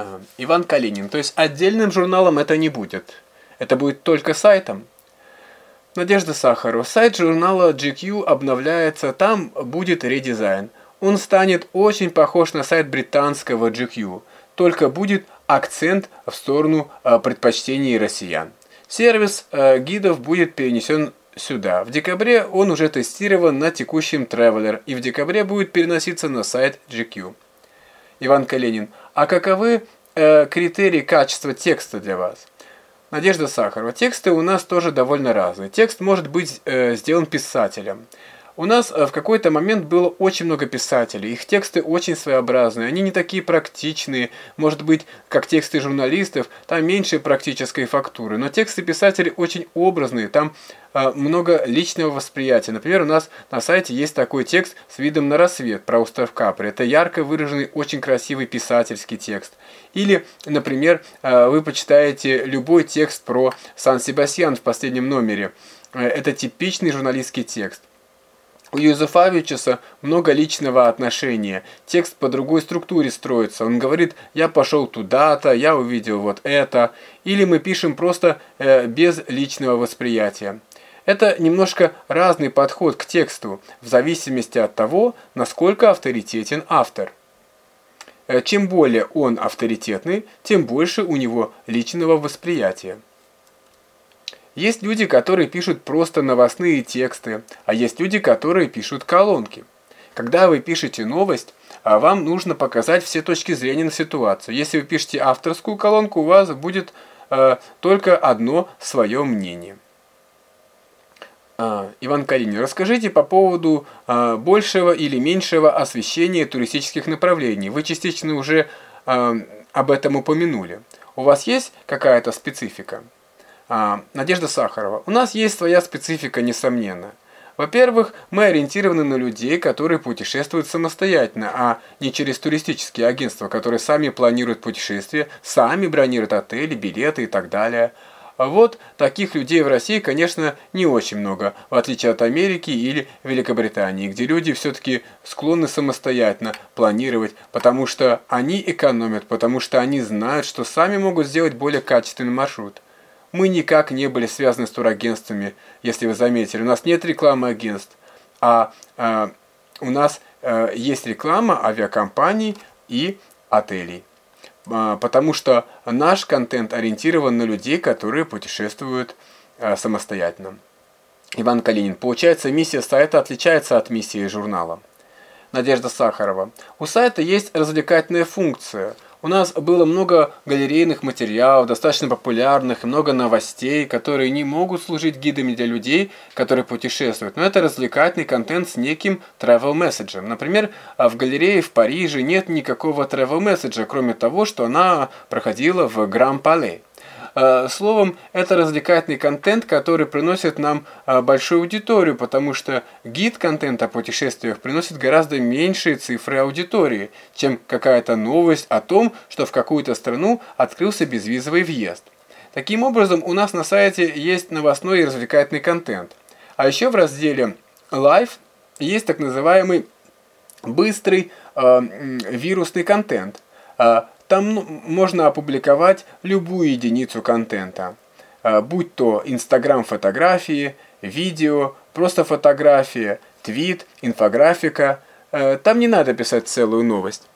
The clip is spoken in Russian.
А, Иван Калинин. То есть отдельным журналом это не будет. Это будет только сайтом. Надежда Сахарова. Сайт журнала GQ обновляется, там будет редизайн. Он станет очень похож на сайт британского GQ, только будет акцент в сторону э, предпочтений россиян. Сервис э, гидов будет перенесен сюда. В декабре он уже тестирован на текущем Traveler и в декабре будет переноситься на сайт GQ. Иван Калинин. А каковы э, критерии качества текста для вас? Надежда Сахарова. Тексты у нас тоже довольно разные. Текст может быть э, сделан писателем. У нас э, в какой-то момент было очень много писателей, их тексты очень своеобразные, они не такие практичные, может быть, как тексты журналистов, там меньше практической фактуры, но тексты писателей очень образные, там э, много личного восприятия. Например, у нас на сайте есть такой текст с видом на рассвет про остров Капри. Это ярко выраженный, очень красивый писательский текст. Или, например, э, вы почитаете любой текст про Сан-Себастьян в последнем номере. Это типичный журналистский текст. У Юзефавичуса много личного отношения. Текст по другой структуре строится. Он говорит «я пошел туда-то», «я увидел вот это». Или мы пишем просто э, без личного восприятия. Это немножко разный подход к тексту, в зависимости от того, насколько авторитетен автор. Э, чем более он авторитетный, тем больше у него личного восприятия. Есть люди, которые пишут просто новостные тексты, а есть люди, которые пишут колонки. Когда вы пишете новость, а вам нужно показать все точки зрения на ситуацию. Если вы пишете авторскую колонку, у вас будет э, только одно свое мнение. А, Иван Калинин, расскажите по поводу а, большего или меньшего освещения туристических направлений. Вы частично уже а, об этом упомянули. У вас есть какая-то специфика? А, Надежда Сахарова. У нас есть своя специфика, несомненно. Во-первых, мы ориентированы на людей, которые путешествуют самостоятельно, а не через туристические агентства, которые сами планируют путешествия, сами бронируют отели, билеты и так далее. А вот таких людей в России, конечно, не очень много, в отличие от Америки или Великобритании, где люди все-таки склонны самостоятельно планировать, потому что они экономят, потому что они знают, что сами могут сделать более качественный маршрут. Мы никак не были связаны с турагентствами, если вы заметили. У нас нет рекламы агентств, а, а у нас а, есть реклама авиакомпаний и отелей. А, потому что наш контент ориентирован на людей, которые путешествуют а, самостоятельно. Иван Калинин. Получается, миссия сайта отличается от миссии журнала. Надежда Сахарова. У сайта есть развлекательная функция – у нас было много галерейных материалов, достаточно популярных, много новостей, которые не могут служить гидами для людей, которые путешествуют. Но это развлекательный контент с неким travel месседжем. Например, в галерее в Париже нет никакого travel месседжа, кроме того, что она проходила в Гран-Пале. Э, словом, это развлекательный контент, который приносит нам э, большую аудиторию, потому что гид-контент о путешествиях приносит гораздо меньшие цифры аудитории, чем какая-то новость о том, что в какую-то страну открылся безвизовый въезд. Таким образом, у нас на сайте есть новостной и развлекательный контент. А еще в разделе Live есть так называемый быстрый э, вирусный контент. Э, там ну, можно опубликовать любую единицу контента, а, будь то Инстаграм фотографии, видео, просто фотография, твит, инфографика. Э, там не надо писать целую новость.